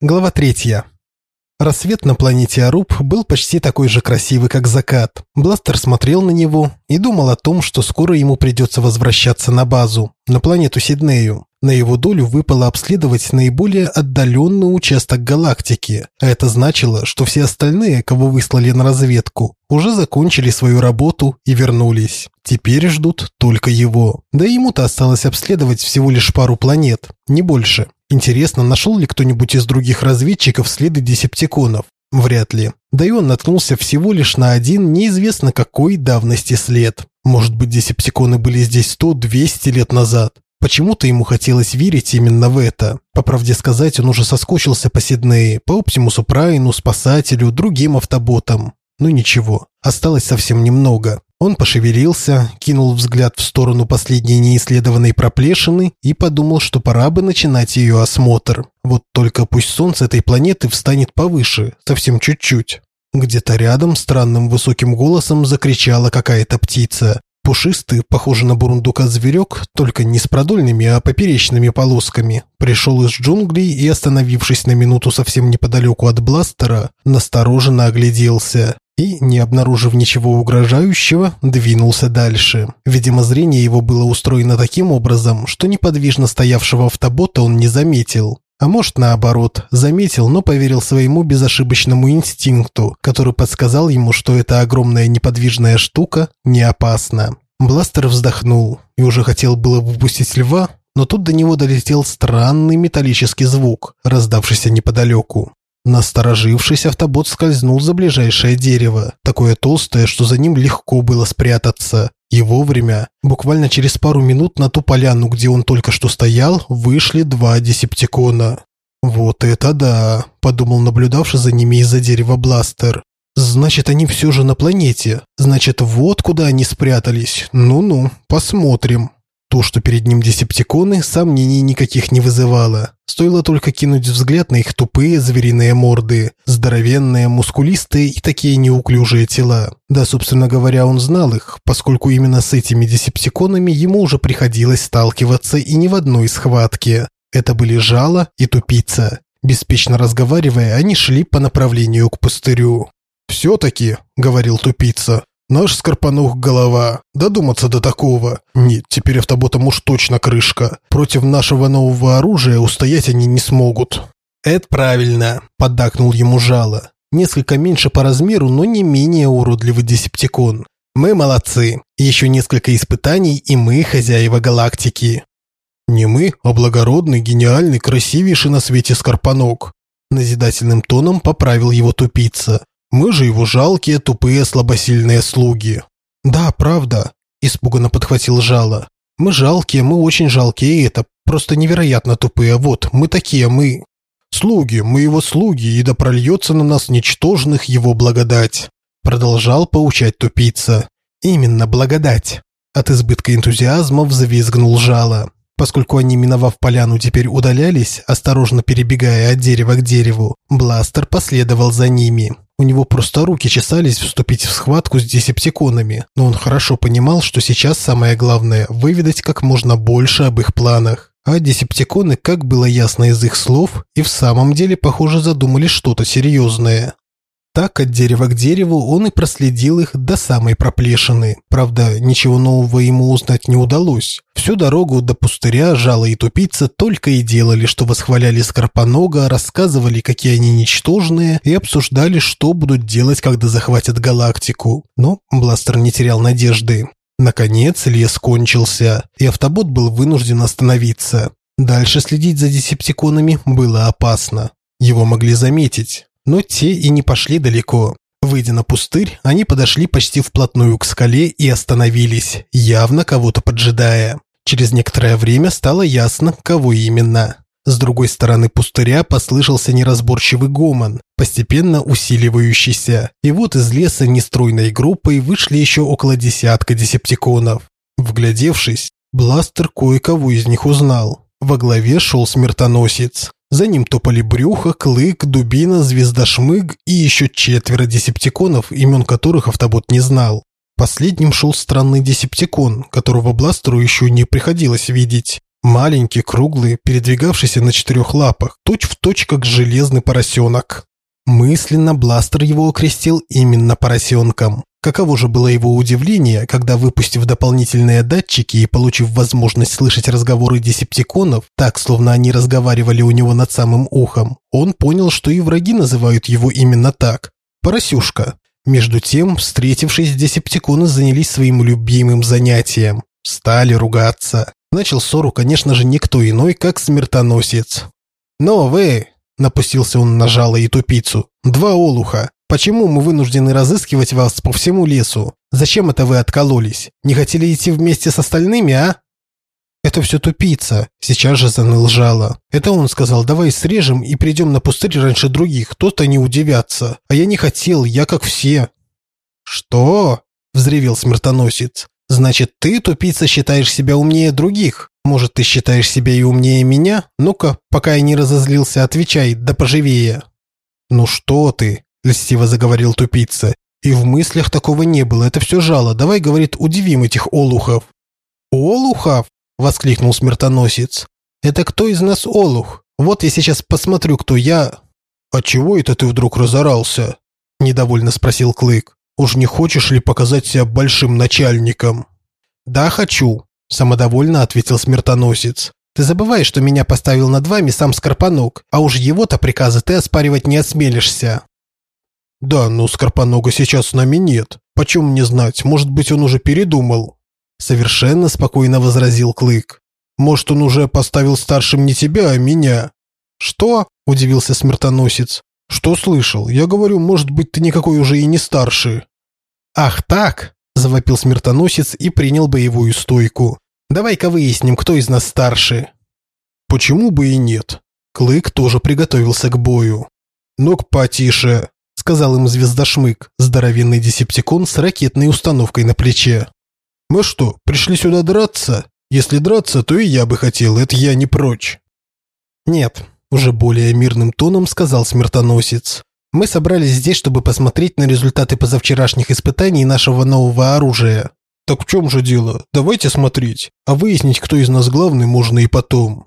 Глава третья. Рассвет на планете Аруб был почти такой же красивый, как закат. Бластер смотрел на него и думал о том, что скоро ему придется возвращаться на базу, на планету Сиднею. На его долю выпало обследовать наиболее отдаленный участок галактики, а это значило, что все остальные, кого выслали на разведку, уже закончили свою работу и вернулись. Теперь ждут только его. Да ему-то осталось обследовать всего лишь пару планет, не больше. Интересно, нашел ли кто-нибудь из других разведчиков следы десептиконов? Вряд ли. Да и он наткнулся всего лишь на один неизвестно какой давности след. Может быть, десептиконы были здесь 100-200 лет назад. Почему-то ему хотелось верить именно в это. По правде сказать, он уже соскучился по Сиднее, по Оптимусу Прайну, Спасателю, другим автоботам. Ну ничего, осталось совсем немного. Он пошевелился, кинул взгляд в сторону последней неисследованной проплешины и подумал, что пора бы начинать ее осмотр. Вот только пусть солнце этой планеты встанет повыше, совсем чуть-чуть. Где-то рядом странным высоким голосом закричала какая-то птица. Пушистый, похожий на бурундука зверек, только не с продольными, а поперечными полосками, пришел из джунглей и, остановившись на минуту совсем неподалеку от бластера, настороженно огляделся и, не обнаружив ничего угрожающего, двинулся дальше. Видимо, зрение его было устроено таким образом, что неподвижно стоявшего автобота он не заметил. А может, наоборот, заметил, но поверил своему безошибочному инстинкту, который подсказал ему, что эта огромная неподвижная штука не опасна. Бластер вздохнул и уже хотел было выпустить льва, но тут до него долетел странный металлический звук, раздавшийся неподалеку. Насторожившись, автобот скользнул за ближайшее дерево, такое толстое, что за ним легко было спрятаться. И вовремя, буквально через пару минут на ту поляну, где он только что стоял, вышли два десептикона. «Вот это да!» – подумал наблюдавший за ними из-за дерева Бластер. «Значит, они все же на планете. Значит, вот куда они спрятались. Ну-ну, посмотрим». То, что перед ним десептиконы, сомнений никаких не вызывало. Стоило только кинуть взгляд на их тупые звериные морды, здоровенные, мускулистые и такие неуклюжие тела. Да, собственно говоря, он знал их, поскольку именно с этими десептиконами ему уже приходилось сталкиваться и не в одной схватке. Это были жало и тупица. Беспечно разговаривая, они шли по направлению к пустырю. «Все-таки», — говорил тупица, Наш Скорпанух голова. Додуматься до такого. Нет, теперь автоботам уж точно крышка. Против нашего нового оружия устоять они не смогут. Это правильно, поддакнул ему жало. Несколько меньше по размеру, но не менее уродливый десептикон. Мы молодцы. Еще несколько испытаний, и мы хозяева галактики. Не мы, а благородный, гениальный, красивейший на свете Скорпанок. Назидательным тоном поправил его тупица. Мы же его жалкие, тупые, слабосильные слуги. Да, правда, испуганно подхватил Жало. Мы жалкие, мы очень жалкие, это просто невероятно тупые. Вот, мы такие, мы слуги, мы его слуги, и да прольется на нас ничтожных его благодать. Продолжал поучать тупица. Именно благодать. От избытка энтузиазма взвизгнул Жало. Поскольку они, миновав поляну, теперь удалялись, осторожно перебегая от дерева к дереву, Бластер последовал за ними. У него просто руки чесались вступить в схватку с десептиконами, но он хорошо понимал, что сейчас самое главное – выведать как можно больше об их планах. А десептиконы, как было ясно из их слов, и в самом деле, похоже, задумали что-то серьезное. Так от дерева к дереву он и проследил их до самой проплешины. Правда, ничего нового ему узнать не удалось. Всю дорогу до пустыря жало и тупица только и делали, что восхваляли Скорпонога, рассказывали, какие они ничтожные, и обсуждали, что будут делать, когда захватят галактику. Но Бластер не терял надежды. Наконец лес кончился, и автобот был вынужден остановиться. Дальше следить за десептиконами было опасно. Его могли заметить но те и не пошли далеко. Выйдя на пустырь, они подошли почти вплотную к скале и остановились, явно кого-то поджидая. Через некоторое время стало ясно, кого именно. С другой стороны пустыря послышался неразборчивый гомон, постепенно усиливающийся. И вот из леса нестройной группой вышли еще около десятка десептиконов. Вглядевшись, Бластер кое-кого из них узнал. Во главе шел смертоносец. За ним топали Брюхо, Клык, Дубина, Звездошмыг и еще четверо десептиконов, имен которых автобот не знал. Последним шел странный десептикон, которого Бластеру еще не приходилось видеть. Маленький, круглый, передвигавшийся на четырех лапах, точь-в-точь, как железный поросенок. Мысленно Бластер его окрестил именно поросенком. Каково же было его удивление, когда, выпустив дополнительные датчики и получив возможность слышать разговоры десептиконов, так, словно они разговаривали у него над самым ухом, он понял, что и враги называют его именно так – «поросюшка». Между тем, встретившись, десептиконы занялись своим любимым занятием – стали ругаться. Начал ссору, конечно же, никто иной, как смертоносец. «Но вы!» – напустился он на жало и тупицу. «Два олуха! Почему мы вынуждены разыскивать вас по всему лесу? Зачем это вы откололись? Не хотели идти вместе с остальными, а? Это все тупица. Сейчас же заныл. Это он сказал, давай срежем и придем на пустырь раньше других. Кто-то не удивятся. А я не хотел, я как все. Что? Взревел смертоносец. Значит, ты, тупица, считаешь себя умнее других? Может, ты считаешь себя и умнее меня? Ну-ка, пока я не разозлился, отвечай, да поживее. Ну что ты? – льстиво заговорил тупица. «И в мыслях такого не было, это все жало. Давай, говорит, удивим этих олухов». «Олухов?» – воскликнул смертоносец. «Это кто из нас олух? Вот я сейчас посмотрю, кто я...» «А чего это ты вдруг разорался?» – недовольно спросил Клык. «Уж не хочешь ли показать себя большим начальником?» «Да, хочу», – самодовольно ответил смертоносец. «Ты забываешь, что меня поставил над вами сам Скорпанок, а уж его-то приказы ты оспаривать не осмелишься». «Да, но Скорпонога сейчас с нами нет. Почем мне знать, может быть, он уже передумал?» Совершенно спокойно возразил Клык. «Может, он уже поставил старшим не тебя, а меня?» «Что?» – удивился смертоносец. «Что слышал? Я говорю, может быть, ты никакой уже и не старший». «Ах так!» – завопил смертоносец и принял боевую стойку. «Давай-ка выясним, кто из нас старше». «Почему бы и нет?» Клык тоже приготовился к бою. «Ну-ка потише», сказал им звездошмык, здоровенный десептикон с ракетной установкой на плече. «Мы что, пришли сюда драться? Если драться, то и я бы хотел, это я не прочь». «Нет», – уже более мирным тоном сказал смертоносец. «Мы собрались здесь, чтобы посмотреть на результаты позавчерашних испытаний нашего нового оружия». «Так в чем же дело? Давайте смотреть. А выяснить, кто из нас главный, можно и потом».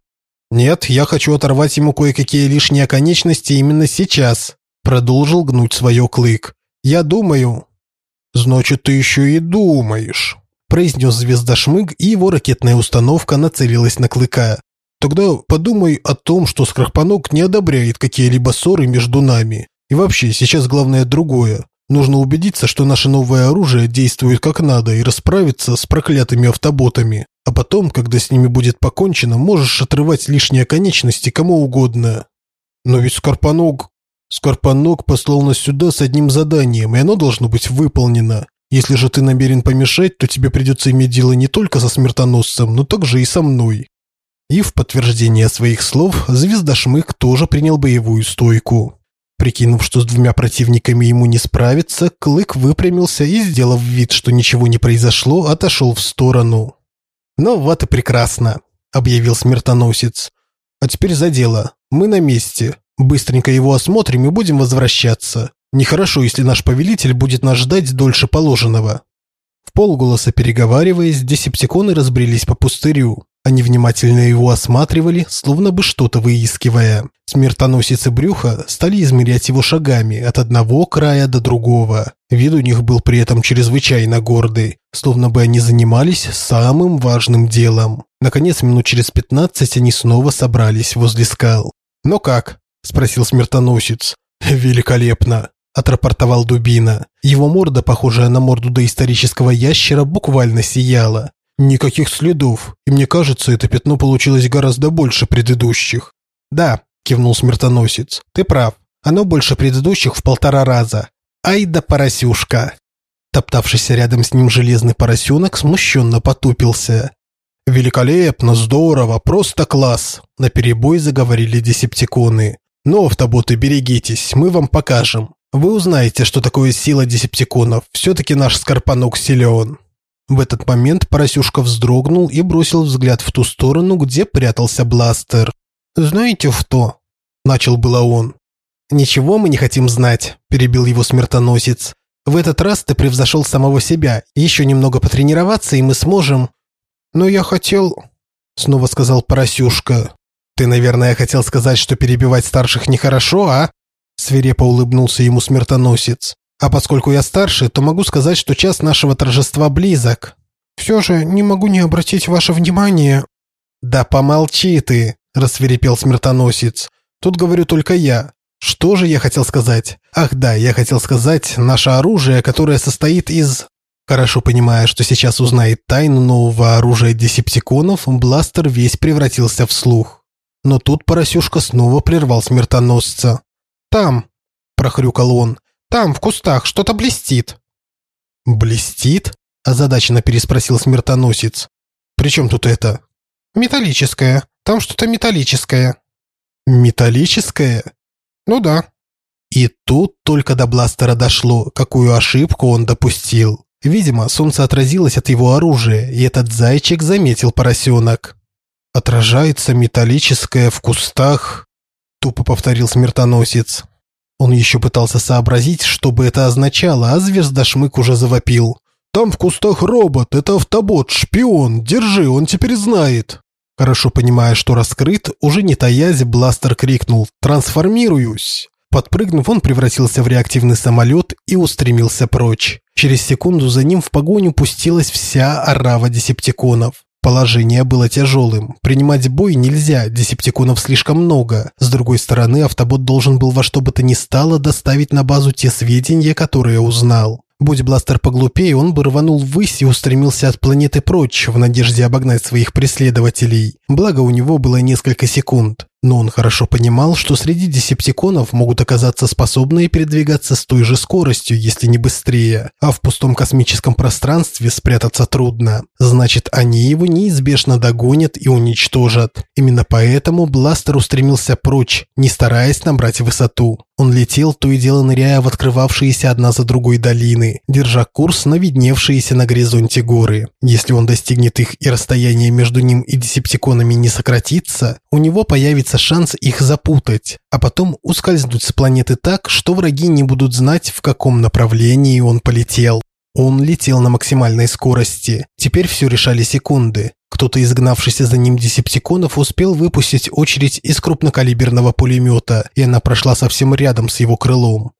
«Нет, я хочу оторвать ему кое-какие лишние конечности именно сейчас», Продолжил гнуть свое клык. «Я думаю...» «Значит, ты еще и думаешь», произнес звездошмык, и его ракетная установка нацелилась на клыка. «Тогда подумай о том, что Скрахпанок не одобряет какие-либо ссоры между нами. И вообще, сейчас главное другое. Нужно убедиться, что наше новое оружие действует как надо и расправиться с проклятыми автоботами. А потом, когда с ними будет покончено, можешь отрывать лишние конечности кому угодно. Но ведь Скорпаног Скорпанок послал нас сюда с одним заданием, и оно должно быть выполнено. Если же ты намерен помешать, то тебе придется иметь дело не только со смертоносцем, но также и со мной». И в подтверждение своих слов Звездошмык тоже принял боевую стойку. Прикинув, что с двумя противниками ему не справиться, Клык выпрямился и, сделав вид, что ничего не произошло, отошел в сторону. «Ну вот и прекрасно», – объявил смертоносец. «А теперь за дело. Мы на месте. Быстренько его осмотрим и будем возвращаться. Нехорошо, если наш повелитель будет нас ждать дольше положенного». В полголоса переговариваясь, десептиконы разбрелись по пустырю. Они внимательно его осматривали, словно бы что-то выискивая. Смертоносицы брюха стали измерять его шагами от одного края до другого. Вид у них был при этом чрезвычайно гордый, словно бы они занимались самым важным делом. Наконец, минут через пятнадцать они снова собрались возле скал. «Ну как?» – спросил смертоносец. «Великолепно!» – отрапортовал Дубина. Его морда, похожая на морду доисторического ящера, буквально сияла. Никаких следов, и мне кажется, это пятно получилось гораздо больше предыдущих. «Да», – кивнул смертоносец, – «ты прав. Оно больше предыдущих в полтора раза. Ай да поросюшка!» Топтавшийся рядом с ним железный поросенок смущенно потупился. «Великолепно, здорово, просто класс!» – наперебой заговорили десептиконы. Но, автоботы, берегитесь, мы вам покажем. Вы узнаете, что такое сила десептиконов. Все-таки наш Скорпанок силен». В этот момент Поросюшка вздрогнул и бросил взгляд в ту сторону, где прятался бластер. «Знаете, в то?» – начал было он. «Ничего мы не хотим знать», – перебил его смертоносец. «В этот раз ты превзошел самого себя. Еще немного потренироваться, и мы сможем...» «Но я хотел...» снова сказал Поросюшка. «Ты, наверное, хотел сказать, что перебивать старших нехорошо, а?» Свирепо улыбнулся ему смертоносец. «А поскольку я старше, то могу сказать, что час нашего торжества близок». «Все же не могу не обратить ваше внимание». «Да помолчи ты!» – рассверепел смертоносец. «Тут говорю только я. Что же я хотел сказать? Ах да, я хотел сказать, наше оружие, которое состоит из... Хорошо понимая, что сейчас узнает тайну нового оружия десептиконов, бластер весь превратился в слух. Но тут Поросюшка снова прервал смертоносца. «Там!» – прохрюкал он. «Там, в кустах, что-то блестит!» «Блестит?» – озадаченно переспросил смертоносец. «При чем тут это?» «Металлическое. Там что-то металлическое». «Металлическое?» «Ну да». И тут только до бластера дошло, какую ошибку он допустил. Видимо, солнце отразилось от его оружия, и этот зайчик заметил поросенок. «Отражается металлическое в кустах», – тупо повторил смертоносец. Он еще пытался сообразить, что бы это означало, а звездошмык уже завопил. «Там в кустах робот, это автобот, шпион, держи, он теперь знает». Хорошо понимая, что раскрыт, уже не таясь, бластер крикнул «Трансформируюсь!». Подпрыгнув, он превратился в реактивный самолет и устремился прочь. Через секунду за ним в погоню пустилась вся орава десептиконов. Положение было тяжелым. Принимать бой нельзя, десептиконов слишком много. С другой стороны, автобот должен был во что бы то ни стало доставить на базу те сведения, которые узнал. Будь бластер поглупее, он бы рванул ввысь и устремился от планеты прочь в надежде обогнать своих преследователей. Благо у него было несколько секунд. Но он хорошо понимал, что среди десептиконов могут оказаться способные передвигаться с той же скоростью, если не быстрее, а в пустом космическом пространстве спрятаться трудно. Значит, они его неизбежно догонят и уничтожат. Именно поэтому бластер устремился прочь, не стараясь набрать высоту. Он летел, то и дело ныряя в открывавшиеся одна за другой долины, держа курс на видневшиеся на горизонте горы. Если он достигнет их и расстояние между ним и десептиконами не сократится, у него появится шанс их запутать, а потом ускользнуть с планеты так, что враги не будут знать, в каком направлении он полетел. Он летел на максимальной скорости. Теперь все решали секунды. Кто-то, изгнавшийся за ним десептиконов, успел выпустить очередь из крупнокалиберного пулемета, и она прошла совсем рядом с его крылом.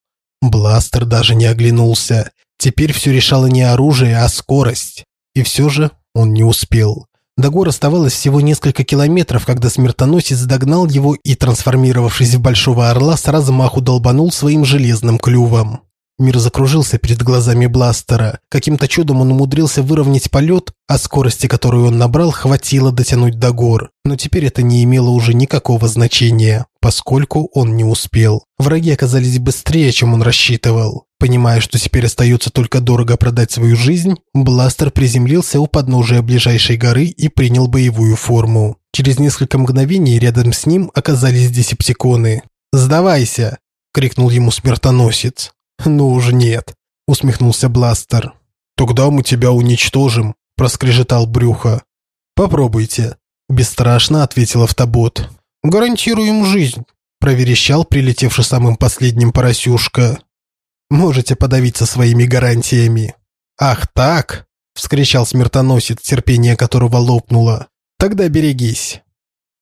Бластер даже не оглянулся. Теперь все решало не оружие, а скорость. И все же он не успел. До гор оставалось всего несколько километров, когда смертоносец догнал его и, трансформировавшись в большого орла, с размаху долбанул своим железным клювом. Мир закружился перед глазами бластера. Каким-то чудом он умудрился выровнять полет, а скорости, которую он набрал, хватило дотянуть до гор. Но теперь это не имело уже никакого значения, поскольку он не успел. Враги оказались быстрее, чем он рассчитывал. Понимая, что теперь остается только дорого продать свою жизнь, бластер приземлился у подножия ближайшей горы и принял боевую форму. Через несколько мгновений рядом с ним оказались десептиконы. «Сдавайся!» – крикнул ему смертоносец. «Ну уж нет», – усмехнулся Бластер. «Тогда мы тебя уничтожим», – проскрежетал Брюхо. «Попробуйте», – бесстрашно ответил автобот. «Гарантируем жизнь», – проверещал прилетевший самым последним поросюшка. «Можете подавиться своими гарантиями». «Ах так!» – вскричал смертоносец, терпение которого лопнуло. «Тогда берегись».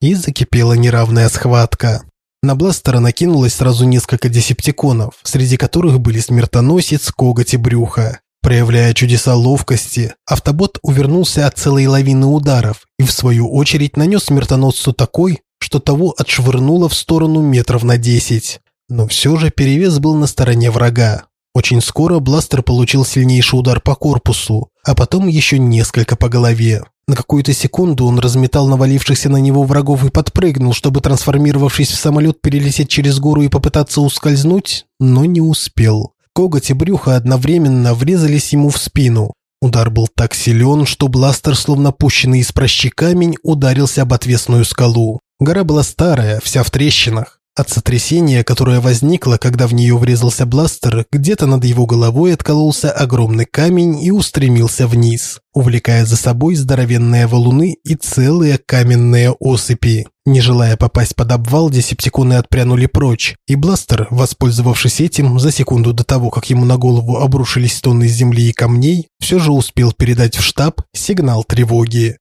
И закипела неравная схватка. На бластера накинулось сразу несколько десептиконов, среди которых были смертоносец, коготь и брюхо. Проявляя чудеса ловкости, автобот увернулся от целой лавины ударов и в свою очередь нанес смертоносцу такой, что того отшвырнуло в сторону метров на десять. Но все же перевес был на стороне врага. Очень скоро бластер получил сильнейший удар по корпусу, а потом еще несколько по голове. На какую-то секунду он разметал навалившихся на него врагов и подпрыгнул, чтобы, трансформировавшись в самолет, перелететь через гору и попытаться ускользнуть, но не успел. Коготь и брюхо одновременно врезались ему в спину. Удар был так силен, что бластер, словно пущенный из прощи камень, ударился об отвесную скалу. Гора была старая, вся в трещинах. От сотрясения, которое возникло, когда в нее врезался бластер, где-то над его головой откололся огромный камень и устремился вниз, увлекая за собой здоровенные валуны и целые каменные осыпи. Не желая попасть под обвал, десептиконы отпрянули прочь, и бластер, воспользовавшись этим, за секунду до того, как ему на голову обрушились тонны земли и камней, все же успел передать в штаб сигнал тревоги.